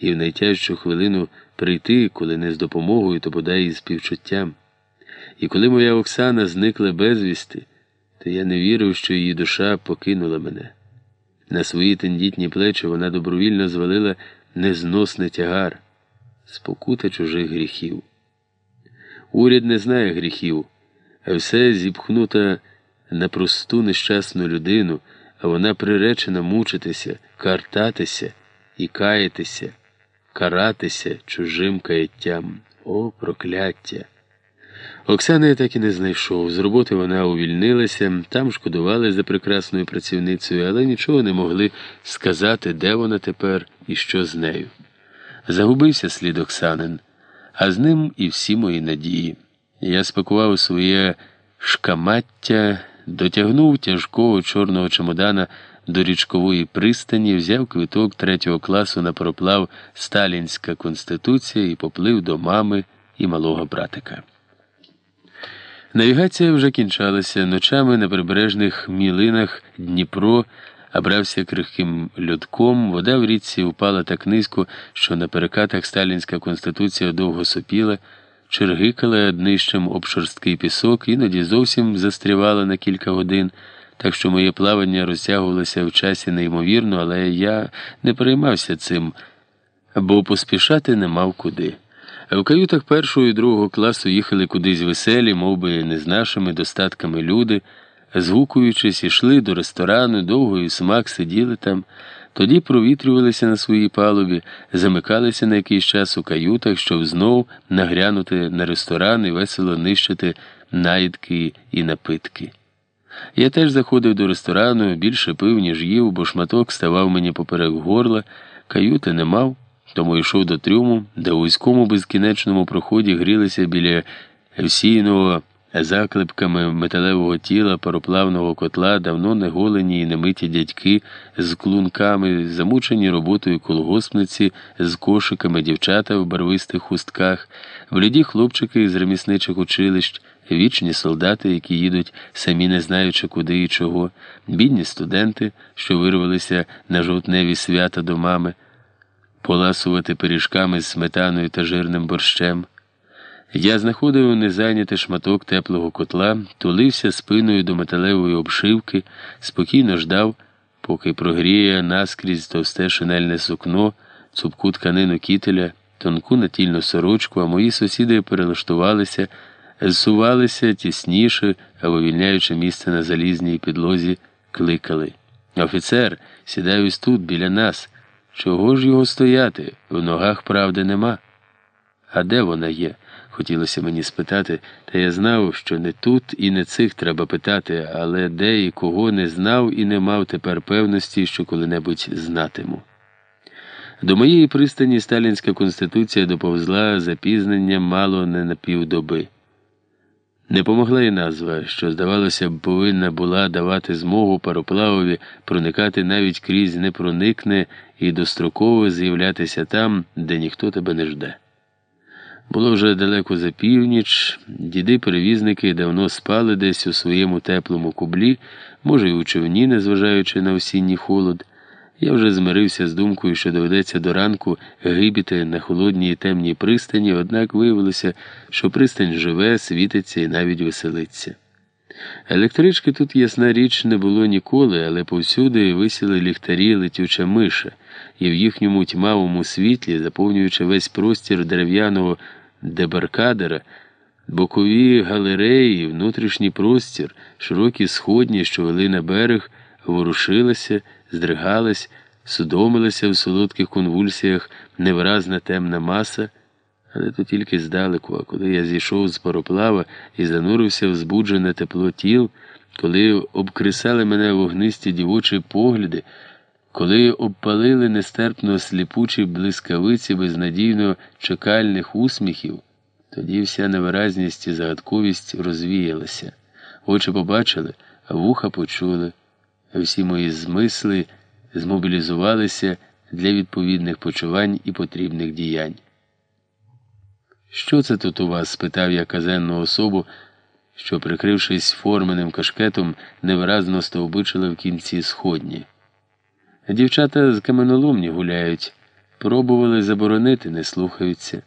і в найтяжчу хвилину прийти, коли не з допомогою, то бодай і з співчуттям. І коли моя Оксана зникла безвісти, то я не вірив, що її душа покинула мене. На свої тендітні плечі вона добровільно звалила незносний тягар, спокута чужих гріхів. Уряд не знає гріхів, а все зіпхнута на просту нещасну людину, а вона приречена мучитися, картатися і каятися, каратися чужим каяттям. О, прокляття! Оксана я так і не знайшов. З роботи вона увільнилася, там шкодували за прекрасною працівницею, але нічого не могли сказати, де вона тепер і що з нею. Загубився слід Оксанин, а з ним і всі мої надії. Я спакував своє шкамаття, дотягнув тяжкого чорного чемодана до річкової пристані, взяв квиток третього класу на проплав Сталінська конституція і поплив до мами і малого братика. Навігація вже кінчалася. Ночами на прибережних мілинах Дніпро обрався крихким льодком, вода в річці упала так низько, що на перекатах сталінська конституція довго сопіла, чергикала днищем об шорсткий пісок, іноді зовсім застрівала на кілька годин, так що моє плавання розтягувалося в часі неймовірно, але я не переймався цим, бо поспішати не мав куди. В каютах першого і другого класу їхали кудись веселі, мов би, не з нашими достатками люди, згукуючись, ішли до ресторану, довго і смак сиділи там, тоді провітрювалися на своїй палубі, замикалися на якийсь час у каютах, щоб знов нагрянути на ресторан і весело нищити наїдки і напитки. Я теж заходив до ресторану, більше пив, ніж їв, бо шматок ставав мені поперек горла, каюти не мав. Тому йшов до трюму, де у вузькому безкінечному проході грілися біля всійного заклепками металевого тіла пароплавного котла давно не голені і немиті дядьки з клунками, замучені роботою колгоспниці з кошиками дівчата в барвистих хустках, бліді хлопчики з ремісничих училищ, вічні солдати, які їдуть, самі не знаючи куди і чого, бідні студенти, що вирвалися на жовтневі свята до мами поласувати пиріжками з сметаною та жирним борщем. Я знаходив незайнятий шматок теплого котла, тулився спиною до металевої обшивки, спокійно ждав, поки прогріє наскрізь товсте шинельне сукно, цупку тканину кітеля, тонку натільну сорочку, а мої сусіди перелаштувалися, зсувалися тісніше, а вивільняючи місце на залізній підлозі, кликали. Офіцер, сідай ось тут, біля нас. Чого ж його стояти? В ногах правди нема. А де вона є? Хотілося мені спитати, та я знав, що не тут і не цих треба питати, але де і кого не знав і не мав тепер певності, що коли-небудь знатиму. До моєї пристані Сталінська конституція доповзла запізненням мало не на півдоби. Не помогла й назва, що, здавалося б, повинна була давати змогу пароплавові проникати навіть крізь не проникне і достроково з'являтися там, де ніхто тебе не жде. Було вже далеко за північ, діди-перевізники давно спали десь у своєму теплому кублі, може, й у човні, незважаючи на осінній холод. Я вже змирився з думкою, що доведеться до ранку гибіти на холодній і темній пристані, однак виявилося, що пристань живе, світиться і навіть веселиться. Електрички тут, ясна річ, не було ніколи, але повсюди висіли ліхтарі летюча миша, і в їхньому тьмавому світлі, заповнюючи весь простір дерев'яного дебаркадера, бокові галереї, внутрішній простір, широкі сходні, що вели на берег, ворушилися здригалась, судомилася в солодких конвульсіях невиразна темна маса, але то тільки здалеку, а коли я зійшов з пароплава і занурився в збуджене тепло тіл, коли обкресали мене вогнисті дівочі погляди, коли обпалили нестерпно сліпучі блискавиці безнадійно чекальних усміхів, тоді вся невиразність і загадковість розвіялася. Очі побачили, а вуха почули всі мої змисли змобілізувалися для відповідних почувань і потрібних діянь. Що це тут у вас? спитав я казенну особу, що, прикрившись форменим кашкетом, невиразно стовбичила в кінці сходні. Дівчата з каменоломні гуляють, Пробували заборонити, не слухаються.